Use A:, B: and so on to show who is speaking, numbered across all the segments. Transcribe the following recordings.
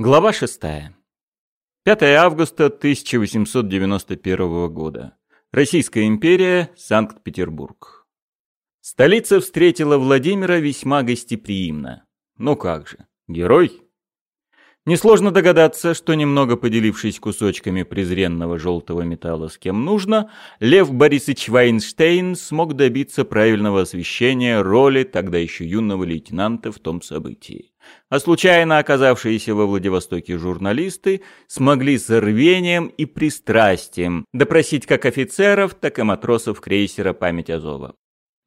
A: Глава 6. 5 августа 1891 года. Российская империя, Санкт-Петербург. Столица встретила Владимира весьма гостеприимно. Ну как же, герой? Несложно догадаться, что немного поделившись кусочками презренного желтого металла с кем нужно, Лев Борисович Вайнштейн смог добиться правильного освещения роли тогда еще юного лейтенанта в том событии. А случайно оказавшиеся во Владивостоке журналисты смогли с рвением и пристрастием допросить как офицеров, так и матросов крейсера «Память Азова».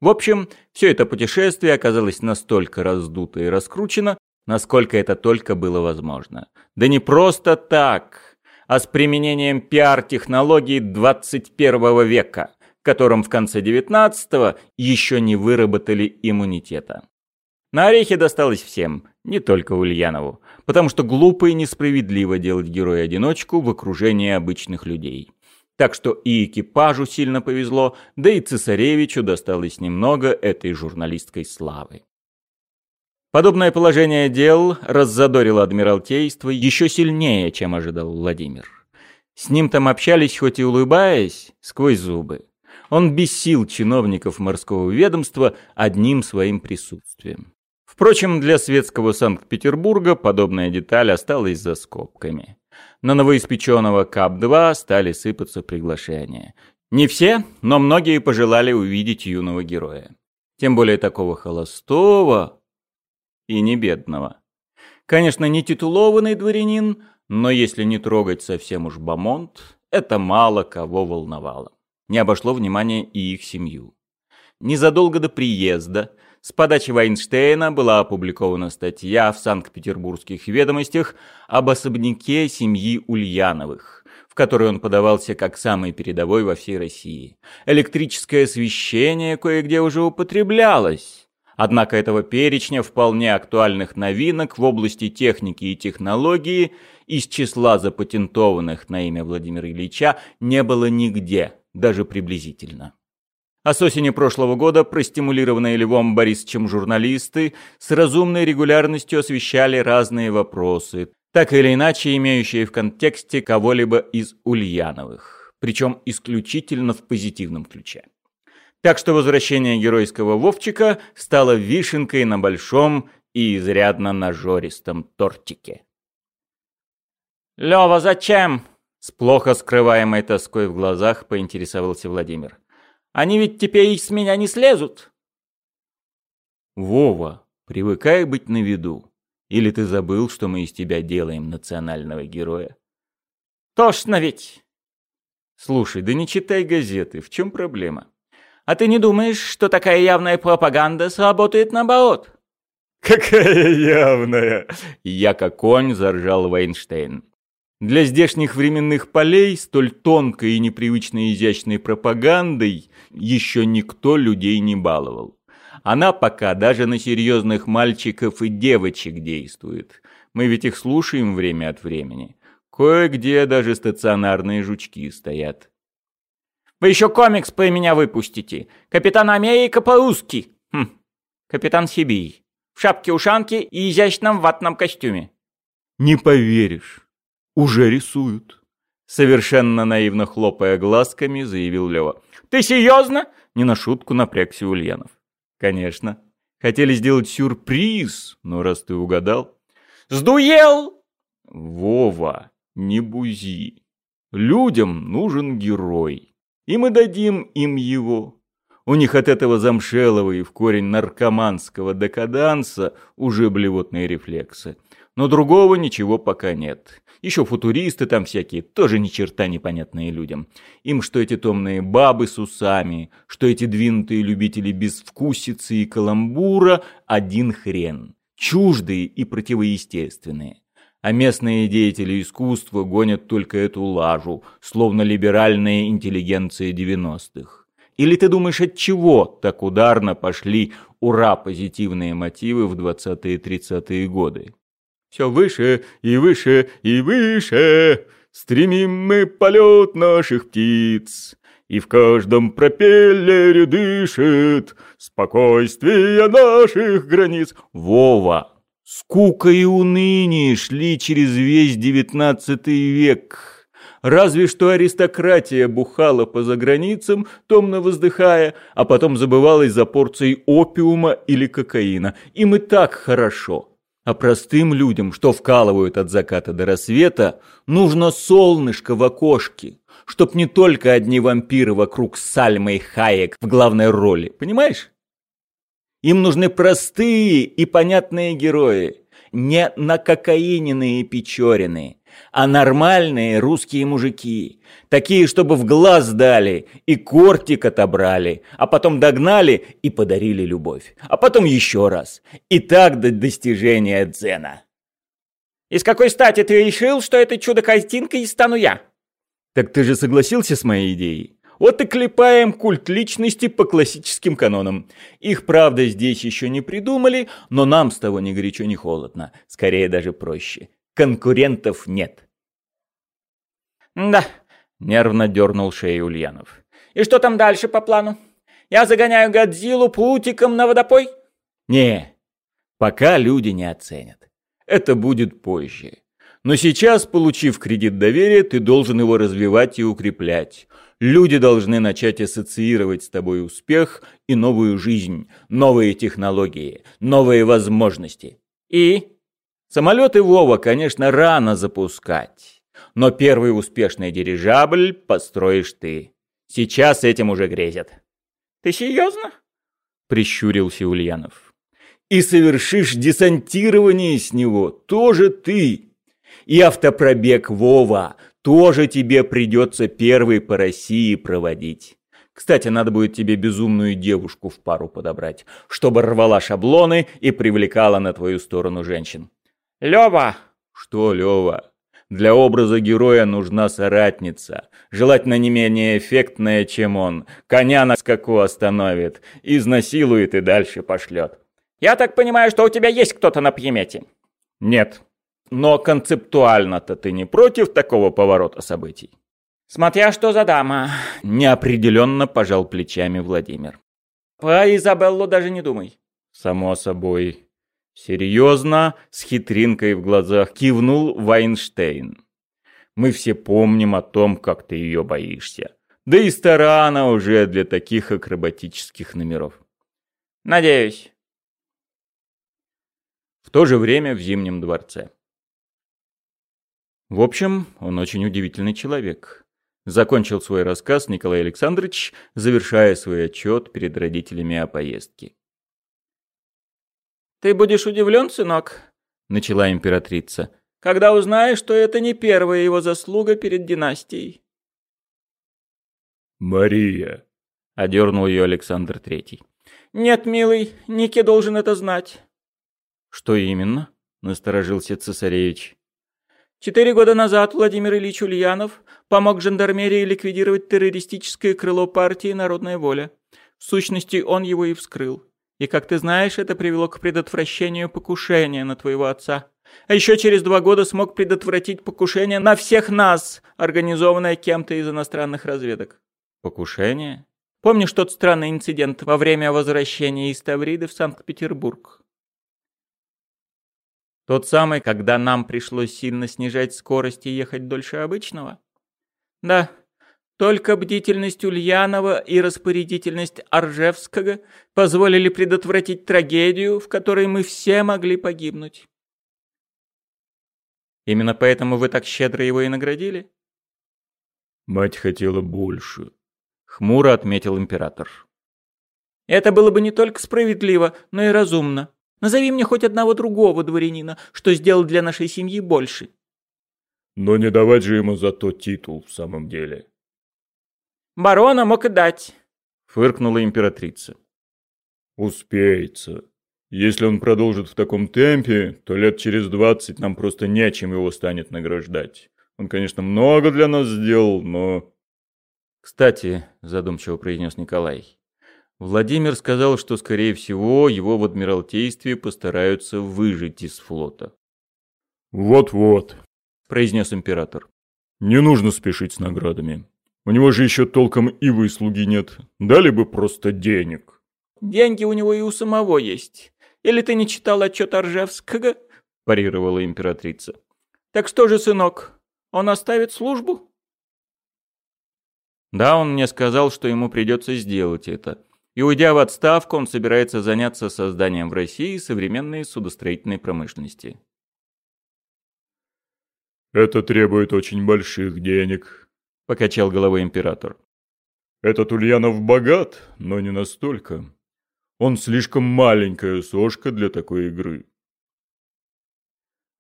A: В общем, все это путешествие оказалось настолько раздуто и раскручено, насколько это только было возможно. Да не просто так, а с применением пиар-технологий 21 века, которым в конце 19 еще не выработали иммунитета. На орехи досталось всем, не только Ульянову, потому что глупо и несправедливо делать героя-одиночку в окружении обычных людей. Так что и экипажу сильно повезло, да и цесаревичу досталось немного этой журналистской славы. Подобное положение дел раззадорило Адмиралтейство еще сильнее, чем ожидал Владимир. С ним там общались, хоть и улыбаясь, сквозь зубы. Он бесил чиновников морского ведомства одним своим присутствием. Впрочем, для светского Санкт-Петербурга подобная деталь осталась за скобками. На новоиспеченного КАП-2 стали сыпаться приглашения. Не все, но многие пожелали увидеть юного героя. Тем более такого холостого, и не бедного. Конечно, не титулованный дворянин, но если не трогать совсем уж Бамонт, это мало кого волновало. Не обошло внимания и их семью. Незадолго до приезда с подачи Вайнштейна была опубликована статья в Санкт-Петербургских ведомостях об особняке семьи Ульяновых, в которой он подавался как самый передовой во всей России. Электрическое освещение кое-где уже употреблялось, Однако этого перечня вполне актуальных новинок в области техники и технологии из числа запатентованных на имя Владимира Ильича не было нигде, даже приблизительно. А с осени прошлого года, простимулированные Львом Борисовичем журналисты, с разумной регулярностью освещали разные вопросы, так или иначе имеющие в контексте кого-либо из Ульяновых, причем исключительно в позитивном ключе. Так что возвращение геройского Вовчика стало вишенкой на большом и изрядно нажористом тортике. «Лёва, зачем?» С плохо скрываемой тоской в глазах поинтересовался Владимир. «Они ведь теперь с меня не слезут!» «Вова, привыкай быть на виду. Или ты забыл, что мы из тебя делаем национального героя?» «Тошно ведь!» «Слушай, да не читай газеты, в чем проблема?» А ты не думаешь, что такая явная пропаганда сработает наоборот?»
B: «Какая явная!»
A: — я как конь заржал Вайнштейн. Для здешних временных полей столь тонкой и непривычно изящной пропагандой еще никто людей не баловал. Она пока даже на серьезных мальчиков и девочек действует. Мы ведь их слушаем время от времени. Кое-где даже стационарные жучки стоят.
B: Вы еще комикс про меня выпустите. Капитан Америка по-русски. Хм. Капитан Сибирь. В шапке-ушанке и изящном ватном костюме.
A: Не поверишь. Уже рисуют. Совершенно наивно хлопая глазками, заявил Лева.
B: Ты серьезно?
A: Не на шутку напрягся Ульянов. Конечно. Хотели сделать сюрприз, но раз ты угадал...
B: Сдуел!
A: Вова, не бузи. Людям нужен герой и мы дадим им его. У них от этого замшелого и в корень наркоманского декаданса уже блевотные рефлексы. Но другого ничего пока нет. Еще футуристы там всякие, тоже ни черта непонятные людям. Им что эти томные бабы с усами, что эти двинутые любители безвкусицы и каламбура – один хрен. Чуждые и противоестественные а местные деятели искусства гонят только эту лажу, словно либеральная интеллигенция 90-х. Или ты думаешь, от чего так ударно пошли ура-позитивные мотивы в 20-30-е годы? Все выше и выше и выше стремим мы полет наших птиц. И в каждом пропеллере дышит спокойствие наших границ. Вова, Скука и уныние шли через весь девятнадцатый век. Разве что аристократия бухала по заграницам, томно воздыхая, а потом забывалась за порцией опиума или кокаина. Им и так хорошо. А простым людям, что вкалывают от заката до рассвета, нужно солнышко в окошке, чтоб не только одни вампиры вокруг Сальмы и Хаек в главной роли, понимаешь? Им нужны простые и понятные герои, не накокаиненные Печорины, а нормальные русские мужики, такие, чтобы в глаз дали и кортик отобрали, а потом догнали и подарили любовь, а потом еще раз, и так до достижения дзена.
B: «И с какой стати ты решил, что это чудо-картинкой стану я?»
A: «Так ты же согласился с моей идеей?» Вот и клепаем культ личности по классическим канонам. Их, правда, здесь еще не придумали, но нам с того ни горячо, ни холодно. Скорее даже проще. Конкурентов нет.
B: Да, нервно дернул шею Ульянов. И что там дальше по плану? Я загоняю Годзиллу путиком на водопой?
A: Не, пока люди не оценят. Это будет позже. Но сейчас, получив кредит доверия, ты должен его развивать и укреплять. Люди должны начать ассоциировать с тобой успех и новую жизнь, новые технологии, новые возможности. И самолеты Вова, конечно, рано запускать. Но первый успешный дирижабль построишь ты. Сейчас этим уже грезят.
B: Ты серьезно?
A: Прищурился Ульянов. И совершишь десантирование с него тоже ты. И автопробег Вова тоже тебе придется первый по России проводить. Кстати, надо будет тебе безумную девушку в пару подобрать, чтобы рвала шаблоны и привлекала на твою сторону женщин.
B: Лёва!
A: Что, Лёва? Для образа героя нужна соратница, желательно не менее эффектная, чем он. Коня на скаку остановит, изнасилует и дальше пошлет.
B: Я так понимаю, что у тебя есть кто-то на примете?
A: Нет, но концептуально-то ты не против такого поворота событий?
B: Смотря что за дама.
A: Неопределенно пожал плечами Владимир.
B: Про Изабеллу даже не думай.
A: Само собой. Серьезно, с хитринкой в глазах кивнул Вайнштейн. Мы все помним о том, как ты ее боишься. Да и стара она уже для таких акробатических номеров.
B: Надеюсь.
A: В то же время в Зимнем дворце. В общем, он очень удивительный человек. Закончил свой рассказ Николай Александрович, завершая свой отчет перед родителями о поездке.
B: «Ты будешь удивлен, сынок?» — начала императрица. «Когда узнаешь, что это не первая его заслуга перед династией».
A: «Мария!» — одернул ее Александр Третий.
B: «Нет, милый, Ники должен это знать».
A: «Что именно?» — насторожился цесаревич.
B: Четыре года назад Владимир Ильич Ульянов помог жандармерии ликвидировать террористическое крыло партии «Народная воля». В сущности, он его и вскрыл. И, как ты знаешь, это привело к предотвращению покушения на твоего отца. А еще через два года смог предотвратить покушение на всех нас, организованное кем-то из иностранных разведок.
A: Покушение?
B: Помнишь тот странный инцидент во время возвращения из Тавриды в Санкт-Петербург? Тот самый, когда нам пришлось сильно снижать скорость и ехать дольше обычного? Да, только бдительность Ульянова и распорядительность Аржевского позволили предотвратить трагедию, в которой мы все могли погибнуть. Именно поэтому вы так щедро его и наградили?
A: Мать хотела больше, хмуро отметил император.
B: Это было бы не только справедливо, но и разумно. Назови мне хоть одного другого дворянина, что сделал для нашей семьи больше.
C: Но не давать же ему за то титул в самом деле.
B: Барона мог и дать,
A: фыркнула императрица.
C: Успеется. Если он продолжит в таком темпе, то лет через двадцать нам просто нечем его станет награждать. Он, конечно, много для нас сделал, но...
A: Кстати, задумчиво произнес Николай, Владимир сказал, что, скорее всего, его в Адмиралтействе постараются выжить из флота.
C: «Вот-вот», —
A: произнес император.
C: «Не нужно спешить с наградами. У него же еще толком и выслуги нет. Дали бы просто денег».
B: «Деньги у него и у самого есть. Или ты не читал отчет Оржевского?» – парировала императрица. «Так что же, сынок, он оставит службу?»
A: Да, он мне сказал, что ему придется сделать это. И уйдя в отставку, он собирается заняться созданием в России современной судостроительной промышленности.
C: «Это требует очень больших денег», — покачал головой император. «Этот Ульянов богат, но не настолько. Он слишком маленькая сошка для такой игры».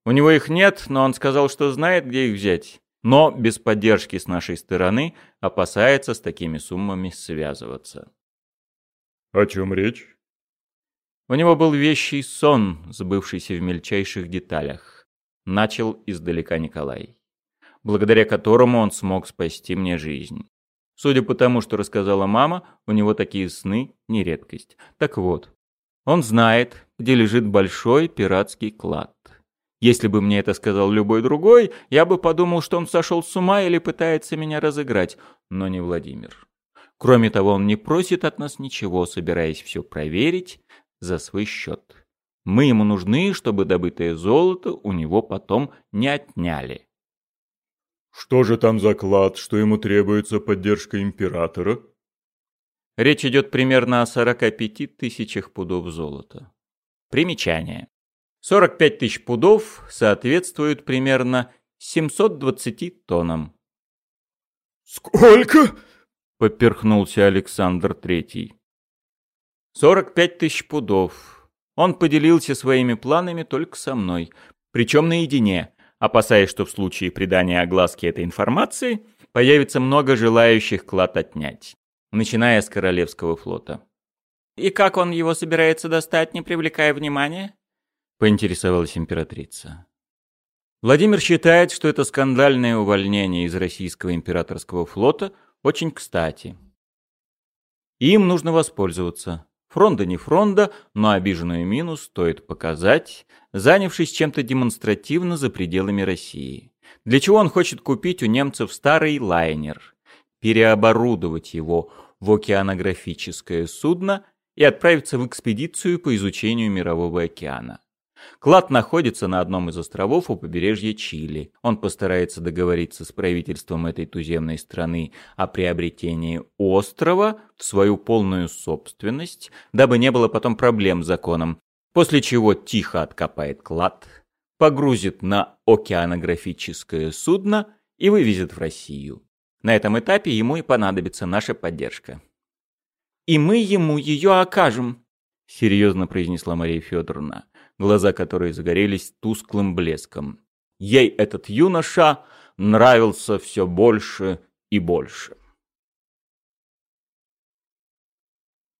A: «У него их нет, но он сказал, что знает, где их взять. Но без поддержки с нашей стороны опасается с такими суммами связываться».
C: «О чем речь?»
A: У него был вещий сон, сбывшийся в мельчайших деталях. Начал издалека Николай. Благодаря которому он смог спасти мне жизнь. Судя по тому, что рассказала мама, у него такие сны не редкость. Так вот, он знает, где лежит большой пиратский клад. Если бы мне это сказал любой другой, я бы подумал, что он сошел с ума или пытается меня разыграть, но не Владимир. Кроме того, он не просит от нас ничего, собираясь все проверить за свой счет. Мы ему нужны, чтобы добытое золото у него потом не отняли.
C: Что же там за клад, что ему требуется поддержка императора?
A: Речь идет примерно о 45 тысячах пудов золота. Примечание. 45 тысяч пудов соответствуют примерно 720 тоннам.
C: «Сколько?»
A: поперхнулся Александр Третий. «Сорок пять тысяч пудов. Он поделился своими планами только со мной, причем наедине, опасаясь, что в случае придания огласки этой информации появится много желающих клад отнять, начиная с Королевского флота».
B: «И как он его собирается достать, не привлекая внимания?»
A: — поинтересовалась императрица. Владимир считает, что это скандальное увольнение из российского императорского флота — очень кстати. Им нужно воспользоваться. Фронда не фронда, но обиженную мину стоит показать, занявшись чем-то демонстративно за пределами России. Для чего он хочет купить у немцев старый лайнер, переоборудовать его в океанографическое судно и отправиться в экспедицию по изучению Мирового океана. Клад находится на одном из островов у побережья Чили. Он постарается договориться с правительством этой туземной страны о приобретении острова в свою полную собственность, дабы не было потом проблем с законом, после чего тихо откопает клад, погрузит на океанографическое судно и вывезет в Россию. На этом этапе ему и понадобится наша поддержка.
B: «И мы ему ее окажем», —
A: серьезно произнесла Мария Федоровна глаза которой загорелись тусклым блеском. Ей этот юноша нравился все больше и больше.